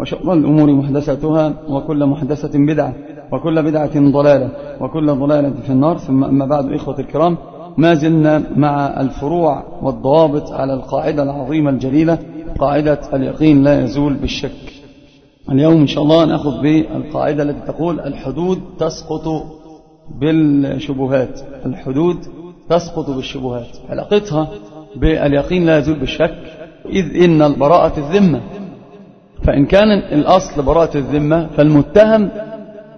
وشر الأمور محدثاتها وكل محدثة بدعة وكل بدعة ضلالة وكل ضلالة في النار. ثم أما بعد إخوة الكرام ما زلنا مع الفروع والضوابط على القاعدة العظيمة الجليلة قاعدة اليقين لا يزول بالشك. اليوم إن شاء الله نأخذ بالقاعدة التي تقول الحدود تسقط بالشبهات. الحدود تسقط بالشبهات. علاقتها باليقين لا يزول بالشك. إذ إن البراءة الذمة فإن كان الأصل براءة الذمة فالمتهم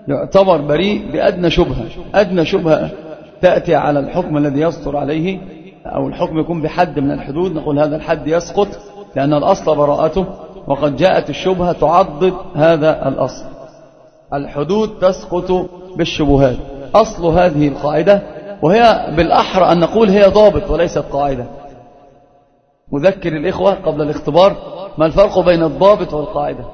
يعتبر بريء بأدنى شبهة. أدنى شبهة تأتي على الحكم الذي يصدر عليه أو الحكم يكون بحد من الحدود. نقول هذا الحد يسقط لأن الأصل براءته وقد جاءت الشبهة تعضد هذا الأصل. الحدود تسقط بالشبهات. أصل هذه القاعدة وهي بالأحرى أن نقول هي ضابط وليست قاعدة. مذكر الإخوة قبل الاختبار ما الفرق بين الضابط والقاعدة؟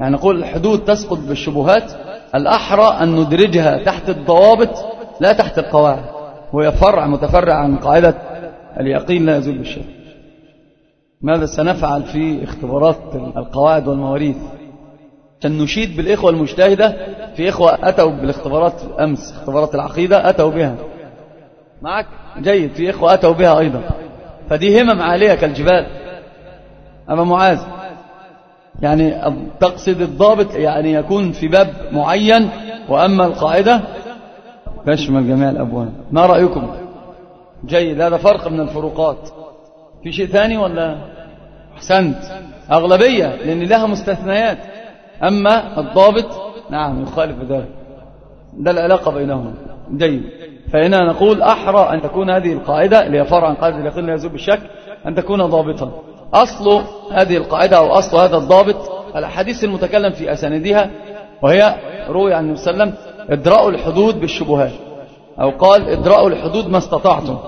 يعني نقول الحدود تسقط بالشبهات الأحرى أن ندرجها تحت الضوابط لا تحت القواعد وهي فرع متفرع عن قاعدة اليقين لا يزول بالشك. ماذا سنفعل في اختبارات القواعد والمواريث؟ عشان نشيد بالإخوة المجتهدة في إخوة أتوا بالاختبارات أمس اختبارات العقيدة أتوا بها. معك؟ جيد في إخوة أتوا بها أيضا. فدي همم عالية كالجبال. أبا معاذ يعني تقصد الضابط يعني يكون في باب معين وأما القاعدة؟ تشمل جميع الأبواب ما رأيكم؟ جيد هذا فرق من الفروقات. في شيء ثاني ولا؟ أحسنت. أغلبية لأن لها مستثنيات. أما الضابط نعم يخالف ذلك. ده العلاقة بينهما. جيد. فهنا نقول أحرى أن تكون هذه القاعدة اللي هي فرع عن قاعدة اليقين لا يزول بالشك أن تكون ضابطا. أصل هذه القاعدة أو أصل هذا الضابط الحديث المتكلم في أساندها وهي روي عن النبي صلى الله عليه وسلم إدراء الحدود بالشبهات أو قال إدراء الحدود ما استطعتم.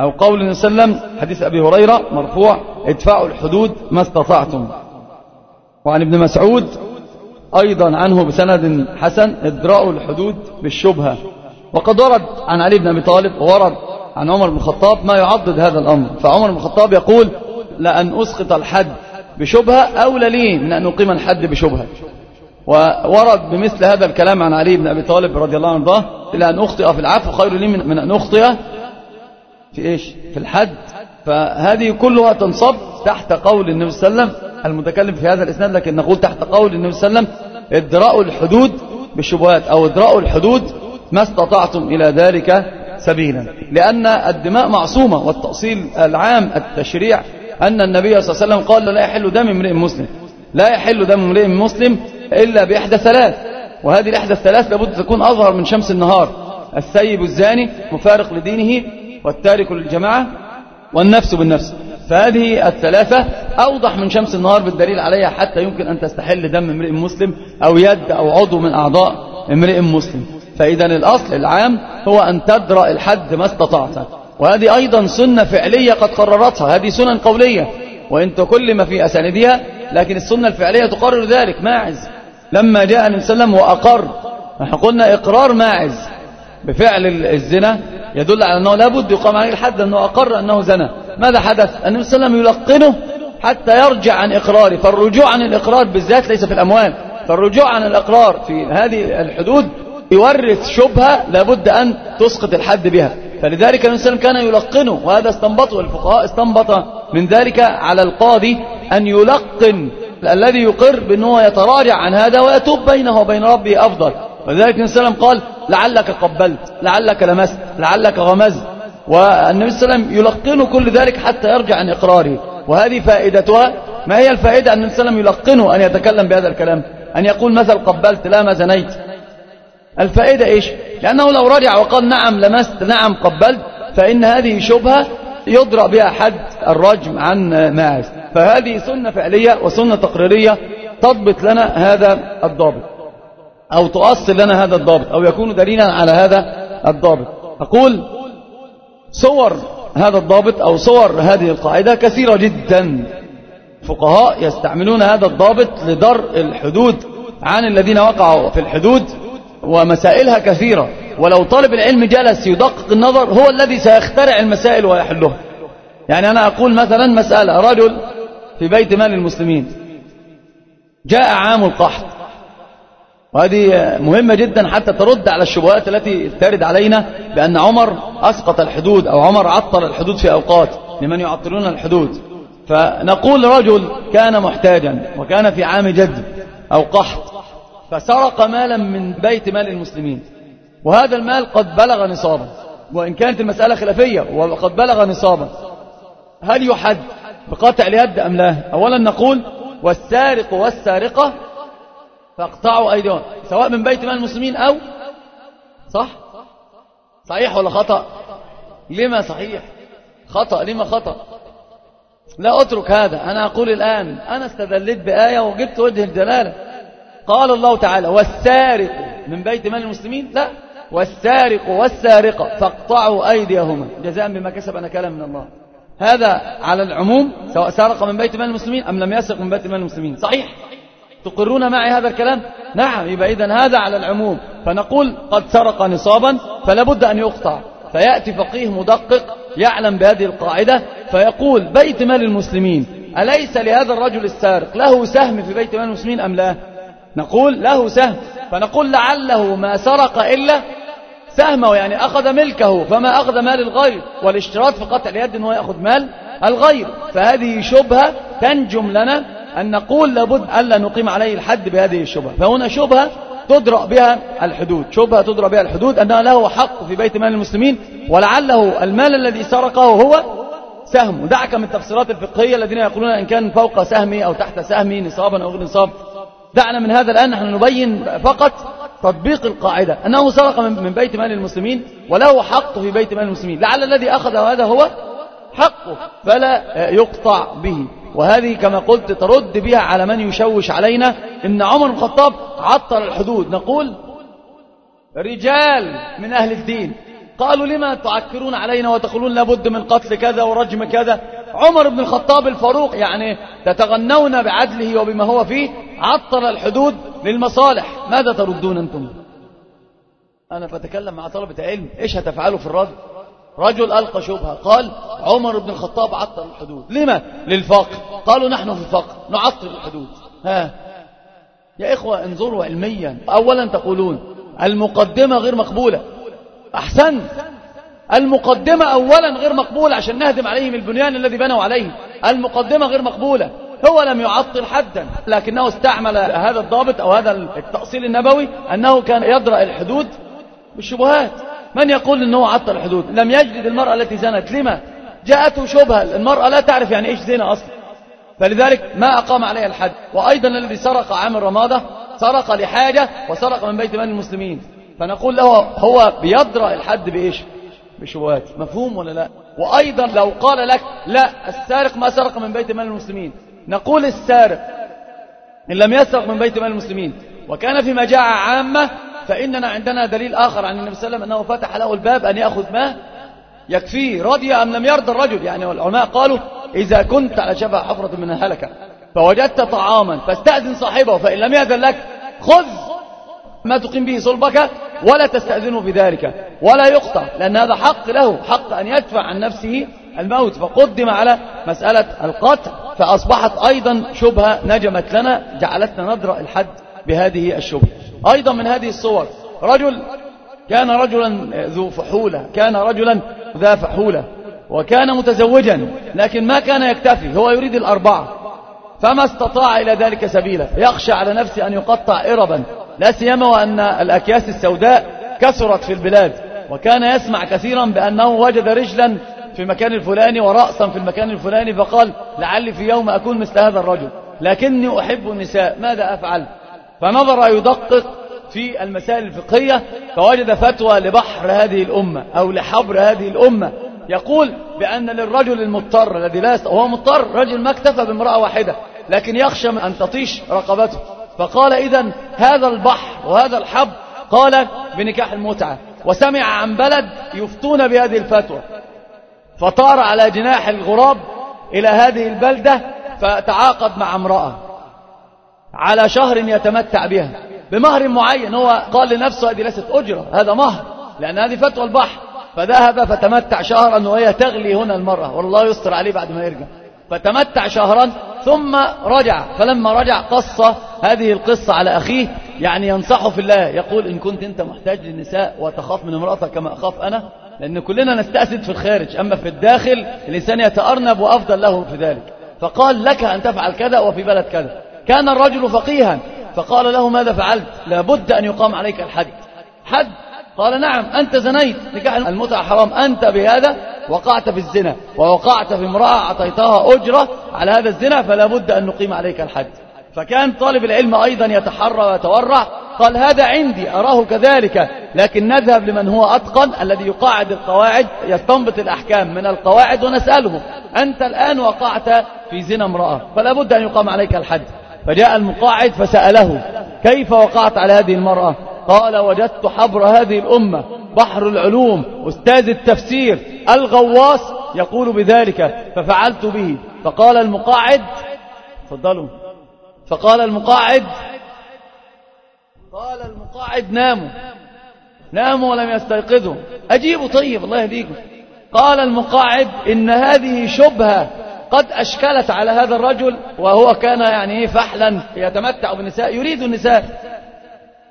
أو قول النبي صلى الله عليه وسلم حديث أبي هريرة مرفوع ادفعوا الحدود ما استطعتم. وعن ابن مسعود أيضا عنه بسند حسن إدراء الحدود بالشبهة. وقد ورد عن علي بن أبي طالب وورد عن عمر بن الخطاب ما يعضد هذا الأمر. فعمر بن الخطاب يقول لأن أسقط الحد بشبهة أولى لي من أن أقيم الحد بشبهة. وورد بمثل هذا الكلام عن علي بن أبي طالب رضي الله عنه إلى أن أخطئ في العفو خير لي من أن أخطئ في إيش؟ في الحد. فهذه كلها تنصب تحت قول النبي صلى الله عليه وسلم المتكلم في هذا الإسناد لكن نقول تحت قول النبي صلى الله عليه وسلم ادراء الحدود بالشبهات أو ادراء الحدود ما استطعتم إلى ذلك سبيلا. لأن الدماء معصومة والتأصيل العام التشريع أن النبي صلى الله عليه وسلم قال لا يحل دم امرئ مسلم. لا يحل دم امرئ مسلم إلا بإحدى ثلاث. وهذه الإحدى الثلاث لابد تكون أظهر من شمس النهار. السيب الزاني مفارق لدينه والتارك للجماعة والنفس بالنفس. فهذه الثلاثة أوضح من شمس النهار بالدليل عليها حتى يمكن أن تستحل دم امرئ مسلم أو يد أو عضو من أعضاء امرئ مسلم. فإذا الأصل العام هو أن تدرأ الحد ما استطعت. وهذه أيضا سنة فعلية قد قررتها. هذه سنن قولية. وإن تكلم في أساندها لكن السنة الفعلية تقرر ذلك. ماعز. لما جاء النبي صلى الله عليه وسلم وأقر. نحن قلنا إقرار ماعز. بفعل الزنا يدل على أنه لابد يقام عليه الحد أنه أقر أنه زنا ماذا حدث؟ النبي صلى الله عليه وسلم يلقنه حتى يرجع عن إقراره. فالرجوع عن الإقرار بالذات ليس في الأموال. فالرجوع عن الإقرار في هذه الحدود يورث شبهة لابد أن تسقط الحد بها. فلذلك النبي صلى الله عليه وسلم كان يلقنه وهذا استنبطه الفقهاء استنبط من ذلك على القاضي أن يلقن الذي يقر بأنه يتراجع عن هذا ويتوب بينه وبين ربه أفضل. ولذلك النبي صلى الله عليه وسلم قال لعلك قبلت لعلك لمست لعلك غمزت. والنبي صلى الله عليه وسلم يلقن كل ذلك حتى يرجع عن إقراره. وهذه فائدتها ما هي الفائدة؟ أن النبي صلى الله عليه وسلم يلقنه أن يتكلم بهذا الكلام. أن يقول مثل قبلت لا ما زنيت. الفائدة إيش؟ لأنه لو رجع وقال نعم لمست نعم قبلت فإن هذه شبهة يضرأ بها حد الرجم عن ماعز فهذه سنة فعلية وسنة تقريرية تضبط لنا هذا الضابط. أو تؤصل لنا هذا الضابط أو يكون دليلا على هذا الضابط. أقول صور هذا الضابط أو صور هذه القاعدة كثيرة جدا. فقهاء يستعملون هذا الضابط لدرء الحدود عن الذين وقعوا في الحدود ومسائلها كثيرة. ولو طالب العلم جلس يدقق النظر هو الذي سيخترع المسائل ويحلها. يعني أنا أقول مثلا مسألة رجل في بيت مال المسلمين جاء عام القحط. وهذه مهمة جدا حتى ترد على الشبهات التي ترد علينا بأن عمر أسقط الحدود أو عمر عطل الحدود في أوقات لمن يعطلون الحدود. فنقول رجل كان محتاجا وكان في عام جد أو قحط. فسرق مالا من بيت مال المسلمين. وهذا المال قد بلغ نصابا. وإن كانت المسألة خلافية وقد بلغ نصابا. هل يحد بقطع اليد أم لا؟ أولا نقول والسارق والسارقة فاقطعوا أيديهم. سواء من بيت مال المسلمين أو صح؟ صحيح ولا خطأ؟ لما صحيح؟ خطأ لما خطأ؟ لا أترك هذا. أنا أقول الآن أنا استدلت بآية وجبت وجه الجلالة. قال الله تعالى والسارق من بيت مال المسلمين؟ لا. والسارق والسارقة فاقطعوا أيديهما. جزاء بما كسب أنا كلام من الله. هذا على العموم سواء سرق من بيت مال المسلمين أم لم يسرق من بيت مال المسلمين. صحيح؟ تقرون معي هذا الكلام؟ نعم يبقى إذن هذا على العموم. فنقول قد سرق نصابا فلا بد أن يقطع. فيأتي فقيه مدقق يعلم بهذه القاعدة فيقول بيت مال المسلمين أليس لهذا الرجل السارق له سهم في بيت مال المسلمين أم لا؟ نقول له سهم. فنقول لعله ما سرق إلا سهمه يعني أخذ ملكه فما أخذ مال الغير. والاشتراط في قطع اليد أنه يأخذ مال الغير. فهذه شبهة تنجم لنا أن نقول لابد ألا نقيم عليه الحد بهذه الشبهة. فهنا شبهة تدرأ بها الحدود. شبهة تدرأ بها الحدود أنها له حق في بيت مال المسلمين ولعله المال الذي سرقه هو سهم. دعك من التفسيرات الفقهية الذين يقولون إن كان فوق سهمي أو تحت سهمي نصابا أو غير نصاب دعنا من هذا الآن نحن نبين فقط تطبيق القاعدة. أنه سرق من بيت مال المسلمين وله حق في بيت مال المسلمين. لعل الذي أخذ هذا هو حقه فلا يقطع به. وهذه كما قلت ترد بها على من يشوش علينا. إن عمر بن الخطاب عطل الحدود. نقول رجال من أهل الدين. قالوا لما تعكرون علينا وتقولون لابد من قتل كذا ورجم كذا؟ عمر بن الخطاب الفاروق يعني تتغنون بعدله وبما هو فيه عطل الحدود للمصالح. ماذا تردون أنتم؟ أنا بتكلم مع طلبة علم. إيش هتفعلوا في الرد رجل ألقى شبهة. قال عمر بن الخطاب عطل الحدود. لما؟ للفقر قالوا نحن في الفقر نعطل الحدود. ها. يا إخوة انظروا علميا. أولا تقولون المقدمة غير مقبولة. أحسن. المقدمة أولا غير مقبولة عشان نهدم عليهم البنيان الذي بنوا عليه. المقدمة غير مقبولة. هو لم يعطل حدا لكنه استعمل هذا الضابط أو هذا التأصيل النبوي أنه كان يدرأ الحدود بالشبهات. من يقول أنه عطل الحدود؟ لم يجلد المرأة التي زنت لما؟ جاءته شبهة. المرأة لا تعرف يعني إيش زنا أصلا. فلذلك ما أقام عليها الحد. وأيضا الذي سرق عام الرمادة سرق لحاجة وسرق من بيت مال المسلمين. فنقول له هو بيدرأ الحد بإيش؟ بشبهات. مفهوم ولا لا؟ وأيضا لو قال لك لا السارق ما سرق من بيت مال المسلمين. نقول السارق إن لم يسرق من بيت مال المسلمين. وكان في مجاعة عامة فإننا عندنا دليل آخر عن النبي صلى الله عليه وسلم أنه فتح له الباب أن يأخذ ما يكفيه. رضي أم لم يرضى الرجل. يعني العلماء قالوا إذا كنت على شفا حفرة من الهلكة فوجدت طعاما فاستأذن صاحبه فإن لم يأذن لك خذ ما تقيم به صلبك ولا تستأذنه بذلك ولا يقطع لأن هذا حق له حق أن يدفع عن نفسه الموت. فقدم على مسألة القتل. فأصبحت أيضا شبهة نجمت لنا جعلتنا ندرأ الحد بهذه الشبهة. أيضا من هذه الصور رجل كان رجلا ذو فحولة كان رجلا ذا فحولة وكان متزوجا لكن ما كان يكتفي هو يريد الأربعة. فما استطاع إلى ذلك سبيلا يخشى على نفسه أن يقطع إربا. لا سيما وأن الأكياس السوداء كثرت في البلاد وكان يسمع كثيرا بأنه وجد رجلا في مكان الفلاني ورأسا في المكان الفلاني فقال لعلي في يوم أكون مثل هذا الرجل. لكني أحب النساء ماذا أفعل؟ فنظر يدقق في المسائل الفقهية فوجد فتوى لبحر هذه الأمة أو لحبر هذه الأمة. يقول بأن للرجل المضطر الذي لا. هو مضطر رجل ما اكتفى بامرأة واحدة لكن يخشى أن تطيش رقبته. فقال إذا هذا البحر وهذا الحب قال بنكاح المتعة. وسمع عن بلد يفتون بهذه الفتوى. فطار على جناح الغراب إلى هذه البلدة فتعاقد مع امرأة على شهر يتمتع بها. بمهر معين هو قال لنفسه هذه ليست أجرة هذا مهر لأن هذه فتوى البحر. فذهب فتمتع شهرا وهي تغلي هنا المرة والله يستر عليه بعد ما يرجع. فتمتع شهرا ثم رجع فلما رجع قص هذه القصة على أخيه يعني ينصحه في الله يقول إن كنت أنت محتاج للنساء وتخاف من امرأتك كما أخاف أنا لأن كلنا نستأسد في الخارج أما في الداخل الإنسان يتأرنب وأفضل له في ذلك. فقال لك أن تفعل كذا وفي بلد كذا. كان الرجل فقيها فقال له ماذا فعلت؟ لابد أن يقام عليك الحد. حد؟ قال نعم أنت زنيت. نكاح المتعة حرام. أنت بهذا وقعت في الزنا. ووقعت في امرأة أعطيتها أجرة على هذا الزنا فلا بد أن نقيم عليك الحد. فكان طالب العلم أيضا يتحرى ويتورع. قال هذا عندي أراه كذلك. لكن نذهب لمن هو أتقن الذي يقاعد القواعد يستنبط الأحكام من القواعد ونسأله. أنت الآن وقعت في زنا امرأة فلا بد أن يقام عليك الحد. فجاء المقاعد فسأله كيف وقعت على هذه المرأة؟ قال وجدت حبر هذه الأمة بحر العلوم أستاذ التفسير الغواص يقول بذلك ففعلت به. فقال المقاعد تفضلوا. فقال المقاعد قال المقاعد ناموا. ناموا ولم يستيقظوا. أجيبوا طيب الله يهديكم. قال المقاعد إن هذه شبهة قد أشكلت على هذا الرجل وهو كان يعني فحلا يتمتع بالنساء يريد النساء.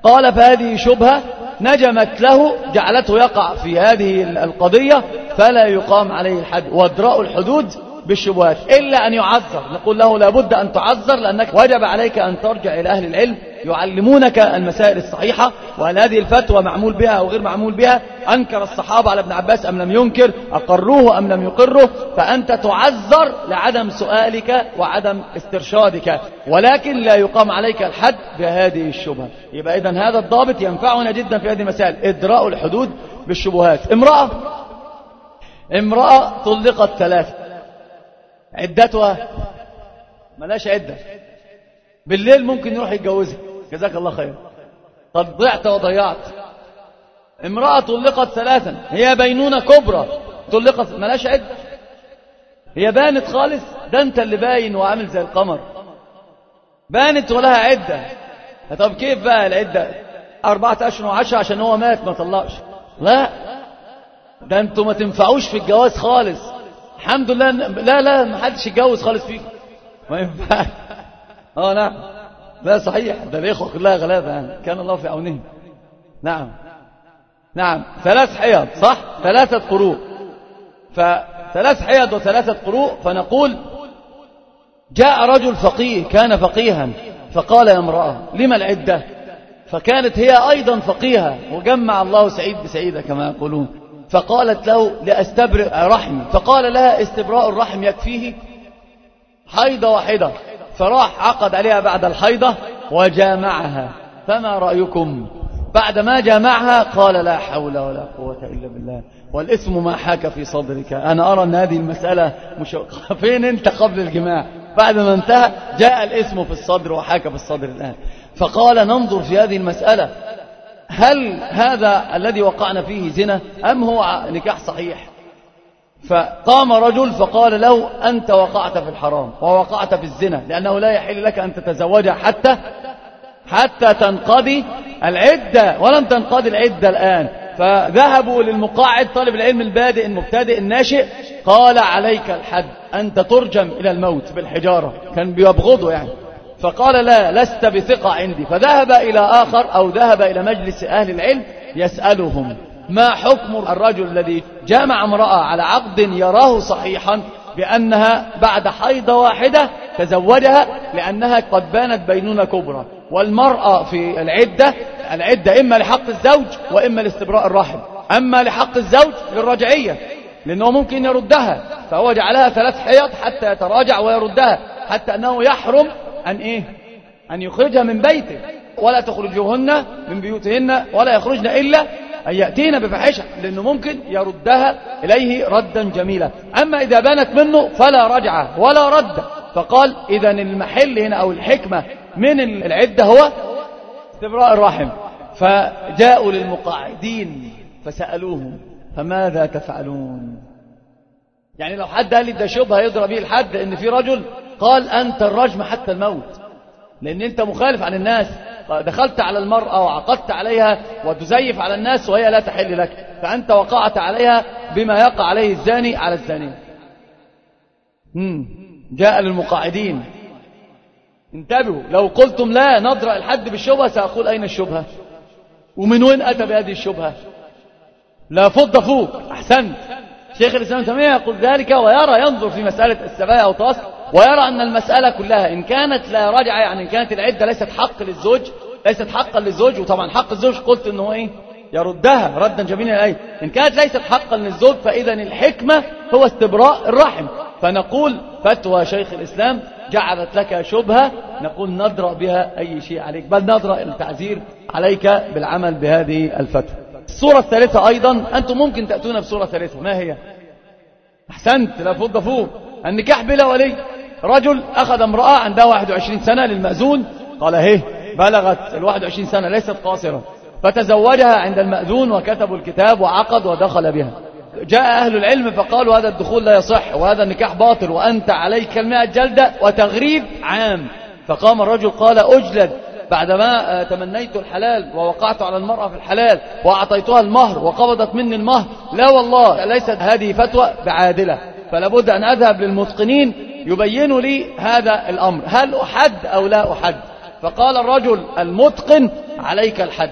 قال فهذه شبهة نجمت له جعلته يقع في هذه القضية فلا يقام عليه الحد وإدراء الحدود بالشبهات إلا أن يعذر. نقول له لابد أن تعذر لأنك وجب عليك أن ترجع إلى أهل العلم يعلمونك المسائل الصحيحة وهل هذه الفتوى معمول بها أو غير معمول بها. أنكر الصحابة على ابن عباس أم لم ينكر أقروه أم لم يقره. فأنت تعذر لعدم سؤالك وعدم استرشادك. ولكن لا يقام عليك الحد بهذه الشبهة. يبقى إذن هذا الضابط ينفعنا جدا في هذه المسائل. إدراء الحدود بالشبهات. امرأة امرأة طلقت ثلاثة. عدتها. ملاش عدة. بالليل ممكن يروح يتجوزها. جزاك الله خير. قد ضعت وضيعت. امرأة طلقت ثلاثا. هي بينونة كبرى. طلقت. ملاش عدة. هي بانت خالص. ده انت اللي باين وعامل زي القمر. بانت ولها عدة. طب كيف بقى العدة؟ أربعة أشهر وعشرة عشان هو مات ما طلقش. لا. ده أنتوا ما تنفعوش في الجواز خالص. الحمد لله لا لا ما حدش يتجوز خالص فيكم ما ينفعش. آه نعم. لا صحيح. ده الإخوة كلها غلابة يعني. كان الله في عونهم. نعم. نعم. ثلاث حيض صح؟ ثلاثة قروء. فثلاث حيض وثلاثة قروء فنقول جاء رجل فقيه كان فقيها فقال يا امرأة لما العدة؟ فكانت هي أيضا فقيها وجمع الله سعيد بسعيدة كما يقولون. فقالت له لأستبرئ رحمي فقال لها استبراء الرحم يكفيه؟ حيضة واحدة. فراح عقد عليها بعد الحيضة وجامعها. فما رأيكم؟ بعد ما جامعها قال لا حول ولا قوة إلا بالله. والاسم ما حاك في صدرك. أنا أرى أن هذه المسألة مش... فين أنت قبل الجماع؟ بعد ما انتهى جاء الاسم في الصدر وحاك في الصدر الآن. فقال ننظر في هذه المسألة. هل هذا الذي وقعنا فيه زنا أم هو نكاح صحيح؟ فقام رجل فقال له أنت وقعت في الحرام ووقعت في الزنا لأنه لا يحل لك أن تتزوجها حتى حتى تنقضي العدة ولم تنقضي العدة الآن. فذهبوا للمقاعد طالب العلم البادئ المبتدئ الناشئ قال عليك الحد أنت ترجم إلى الموت بالحجارة كان بيبغضه يعني. فقال لا لست بثقة عندي. فذهب إلى آخر أو ذهب إلى مجلس أهل العلم يسألهم ما حكم الرجل الذي جامع امرأة على عقد يراه صحيحا بأنها بعد حيضة واحدة تزوجها؟ لأنها قد بانت بينونة كبرى. والمرأة في العدة العدة إما لحق الزوج وإما لاستبراء الرحم. أما لحق الزوج للرجعية لأنه ممكن يردها. فهو جعلها ثلاث حيض حتى يتراجع ويردها حتى أنه يحرم أن إيه؟ أن يخرجها من بيته ولا تخرجوهن من بيوتهن ولا يخرجن إلا أن يأتين بفحشة لأنه ممكن يردها إليه ردا جميلا. أما إذا بانت منه فلا رجعة ولا رد. فقال إذا المحل هنا أو الحكمة من العدة هو استبراء الرحم. فجاءوا للمقاعدين فسألوهم فماذا تفعلون؟ يعني لو حد قال لي ده شبهة يضرب به الحد إن في رجل قال أنت الرجم حتى الموت. لأن أنت مخالف عن الناس. دخلت على المرأة وعقدت عليها وتزيف على الناس وهي لا تحل لك. فأنت وقعت عليها بما يقع عليه الزاني على الزانية جاء للمقاعدين. انتبهوا. لو قلتم لا نضرأ الحد بالشبهة سأقول أين الشبهة؟ ومن وين أتى بهذه الشبهة؟ لا فض فوق. أحسنت. شيخ الإسلام تيمية يقول ذلك ويرى ينظر في مسألة السبايا أو طاس ويرى أن المسألة كلها إن كانت لا رجعة يعني إن كانت العدة ليست حق للزوج ليست حقا للزوج وطبعا حق الزوج قلت أنه إيه؟ يردها ردا جميلا إليه إن كانت ليست حقا للزوج فإذا الحكمة هو استبراء الرحم. فنقول فتوى شيخ الإسلام جعلت لك شبهة نقول نضرأ بها أي شيء عليك بل نضرأ التعزير عليك بالعمل بهذه الفتوى. الصورة الثالثة أيضا أنتم ممكن تأتون بصورة ثالثة ما هي؟ أحسنت لا فض فوق. النكاح بلا ولي. رجل أخذ امرأة عندها 21 سنة للمأذون. قال هيه بلغت ال 21 سنة ليست قاصرة. فتزوجها عند المأذون وكتبوا الكتاب وعقد ودخل بها. جاء أهل العلم فقالوا هذا الدخول لا يصح وهذا النكاح باطل وأنت عليك المئة جلدة وتغريب عام. فقام الرجل قال أجلد. بعدما تمنيت الحلال ووقعت على المرأة في الحلال وأعطيتها المهر وقبضت مني المهر لا والله ليست هذه فتوى بعادلة. فلا بد أن أذهب للمتقنين يبينوا لي هذا الأمر. هل أحد أو لا أحد؟ فقال الرجل المتقن عليك الحد.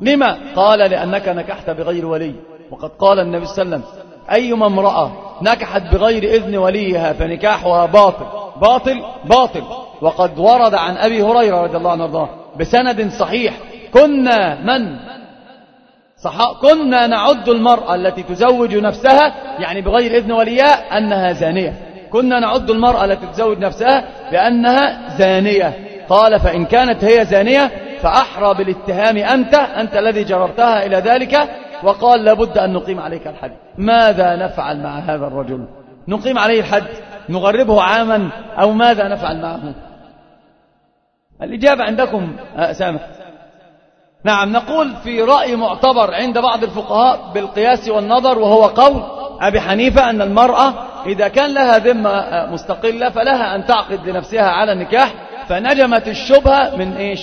لما؟ قال لأنك نكحت بغير ولي. وقد قال النبي صلى الله عليه وسلم أيما امرأة نكحت بغير إذن وليها فنكاحها باطل باطل باطل. وقد ورد عن أبي هريرة رضي الله عنه بسند صحيح. كنا من؟ صح... كنا نعد المرأة التي تزوج نفسها يعني بغير إذن وليها أنها زانية. كنا نعد المرأة التي تزوج نفسها بأنها زانية. قال فإن كانت هي زانية فأحرى بالاتهام أنت أنت الذي جررتها إلى ذلك وقال لابد أن نقيم عليك الحد ماذا نفعل مع هذا الرجل؟ نقيم عليه الحد نغربه عاما أو ماذا نفعل معه؟ الإجابة عندكم سامح. نعم نقول في رأي معتبر عند بعض الفقهاء بالقياس والنظر وهو قول أبي حنيفة أن المرأة إذا كان لها ذمة مستقلة فلها أن تعقد لنفسها على النكاح فنجمت الشبهة من إيش؟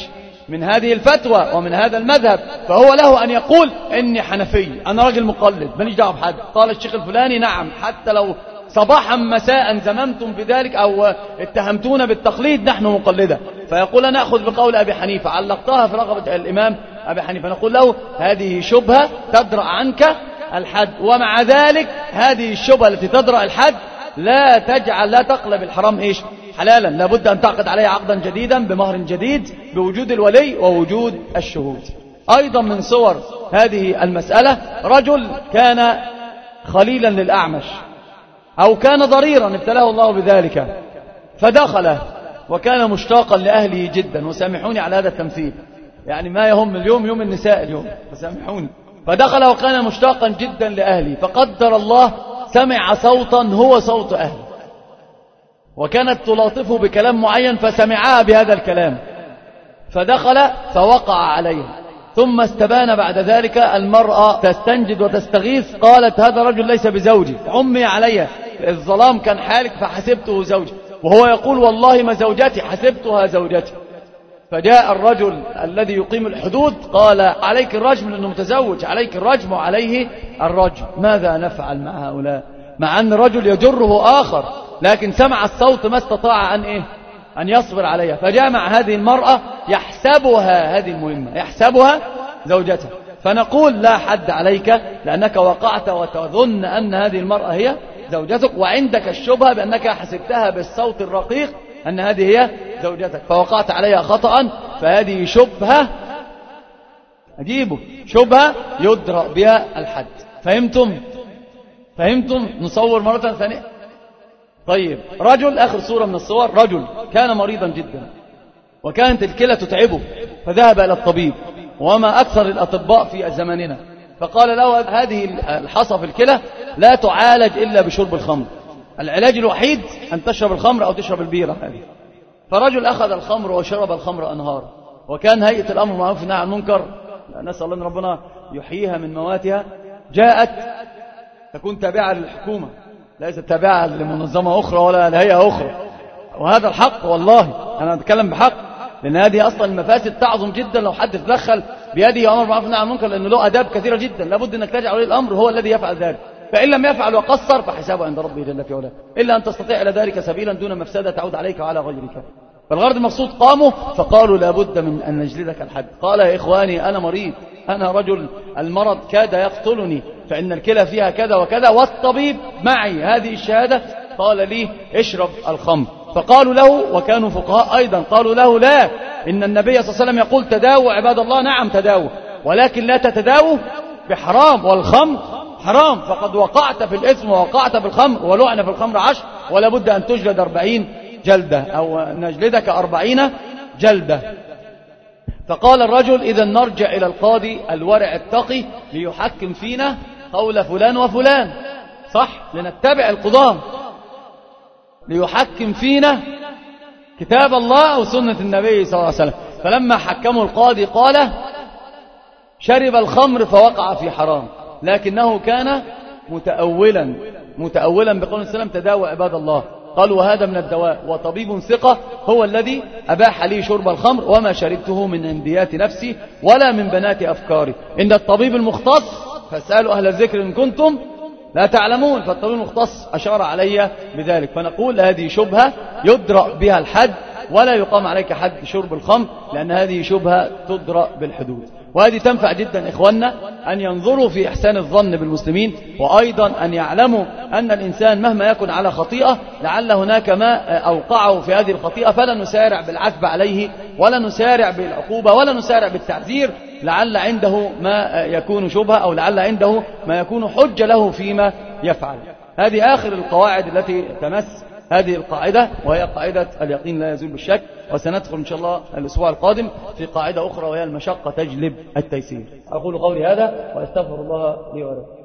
من هذه الفتوى ومن هذا المذهب فهو له أن يقول إني حنفي أنا راجل مقلد ماليش دعوه بحد قال الشيخ الفلاني نعم حتى لو صباحا مساء زممتم بذلك أو اتهمتونا بالتقليد نحن مقلدة. فيقول أنا أخذ بقول أبي حنيفة علقتها في رغبة الإمام أبي حنيفة نقول له هذه شبهة تدرأ عنك الحد ومع ذلك هذه الشبهة التي تدرأ الحد لا تجعل لا تقلب الحرام إيش؟ حلالا. لابد أن تعقد عليه عقدا جديدا بمهر جديد بوجود الولي ووجود الشهود. أيضا من صور هذه المسألة رجل كان خليلا للأعمش أو كان ضريرا ابتلاه الله بذلك فدخل وكان مشتاقا لأهله جدا. وسامحوني على هذا التمثيل. يعني ما يهم اليوم يوم النساء اليوم. فسامحوني. فدخل وكان مشتاقا جدا لأهله. فقدر الله سمع صوتا هو صوت أهله. وكانت تلاطفه بكلام معين فسمعها بهذا الكلام. فدخل فوقع عليها ثم استبان بعد ذلك المرأة تستنجد وتستغيث. قالت هذا رجل ليس بزوجي. عمي علي. الظلام كان حالك فحسبته زوجي. وهو يقول والله ما زوجتي حسبتها زوجتي. فجاء الرجل الذي يقيم الحدود قال عليك الرجم لأنه متزوج عليك الرجم وعليه الرجم. ماذا نفعل مع هؤلاء؟ مع أن الرجل يجره آخر لكن سمع الصوت ما استطاع أن إيه؟ أن يصبر عليها. فجاء مع هذه المرأة يحسبها هذه المهمة يحسبها زوجته. فنقول لا حد عليك لأنك وقعت وتظن أن هذه المرأة هي زوجتك وعندك الشبهة بأنك حسبتها بالصوت الرقيق أن هذه هي زوجتك. فوقعت عليها خطأ فهذه شبهة أجيبه شبهة يدرأ بها الحد. فهمتم؟ فهمتم؟ نصور مرة ثانية. طيب رجل آخر صورة من الصور رجل كان مريضا جدا وكانت الكلى تتعبه فذهب إلى الطبيب وما أكثر الأطباء في زماننا. فقال له هذه الحصى في الكلى لا تعالج إلا بشرب الخمر. العلاج الوحيد أن تشرب الخمر أو تشرب البيرة هذه. فرجل أخذ الخمر وشرب الخمر أنهار. وكان هيئة الأمر معروف نهى عن المنكر. نسأل الله أن ربنا يحييها من مواتها. جاءت تكون تابعة للحكومة. ليست تابعة لمنظمة أخرى ولا لهيئة أخرى. وهذا الحق والله. أنا أتكلم بحق. لأن هذه أصلا المفاسد تعظم جدا لو حد تدخل بيده أمر معروف نهى عن المنكر. لأنه له آداب كثيرة جدا. لابد أنك تجعل ولي الأمر. هو الذي يفعل ذلك. فإن لم يفعل وقصر فحسابه عند ربه جل في علاه. إلا أن تستطيع إلى ذلك سبيلا دون مفسدة تعود عليك وعلى غيرك. فالغرض المقصود قاموا فقالوا لابد من أن نجلدك الحد. قال يا إخواني أنا مريض أنا رجل المرض كاد يقتلني فإن الكلى فيها كذا وكذا والطبيب معي هذه الشهادة. قال لي اشرب الخمر. فقالوا له وكانوا فقهاء أيضا قالوا له لا. إن النبي صلى الله عليه وسلم يقول تداووا عباد الله نعم تداووا ولكن لا تتداووا بحرام والخمر حرام. فقد وقعت في الإثم ووقعت في الخمر ولعن في الخمر عشر ولا بد أن تجلد أربعين جلدة أو نجلدك أربعين جلدة. فقال الرجل إذا نرجع إلى القاضي الورع التقي ليحكم فينا قول فلان وفلان. صح؟ لنتبع القضاة. ليحكم فينا كتاب الله وسنة النبي صلى الله عليه وسلم. فلما حكموا القاضي قال شرب الخمر فوقع في حرام. لكنه كان متأولا متأولا بقول السلام تداوى عباد الله. قال وهذا من الدواء. وطبيب ثقة هو الذي أباح لي شرب الخمر وما شربته من انديات نفسي ولا من بنات أفكاري. إن الطبيب المختص فاسألوا أهل الذكر إن كنتم لا تعلمون. فالطبيب المختص أشار علي بذلك. فنقول هذه شبهة يدرأ بها الحد ولا يقام عليك حد شرب الخمر لأن هذه شبهة تدرأ بالحدود. وهذه تنفع جدا إخواننا أن ينظروا في إحسان الظن بالمسلمين وأيضا أن يعلموا أن الإنسان مهما يكن على خطيئة لعل هناك ما أوقعه في هذه الخطيئة فلا نسارع بالعتب عليه ولا نسارع بالعقوبة ولا نسارع بالتعذير لعل عنده ما يكون شبهة أو لعل عنده ما يكون حجة له فيما يفعل. هذه آخر القواعد التي تمس هذه القاعدة وهي قاعدة اليقين لا يزول بالشك وسندخل إن شاء الله الأسبوع القادم في قاعدة أخرى وهي المشقة تجلب التيسير. أقول قولي هذا وأستغفر الله لي ولكم.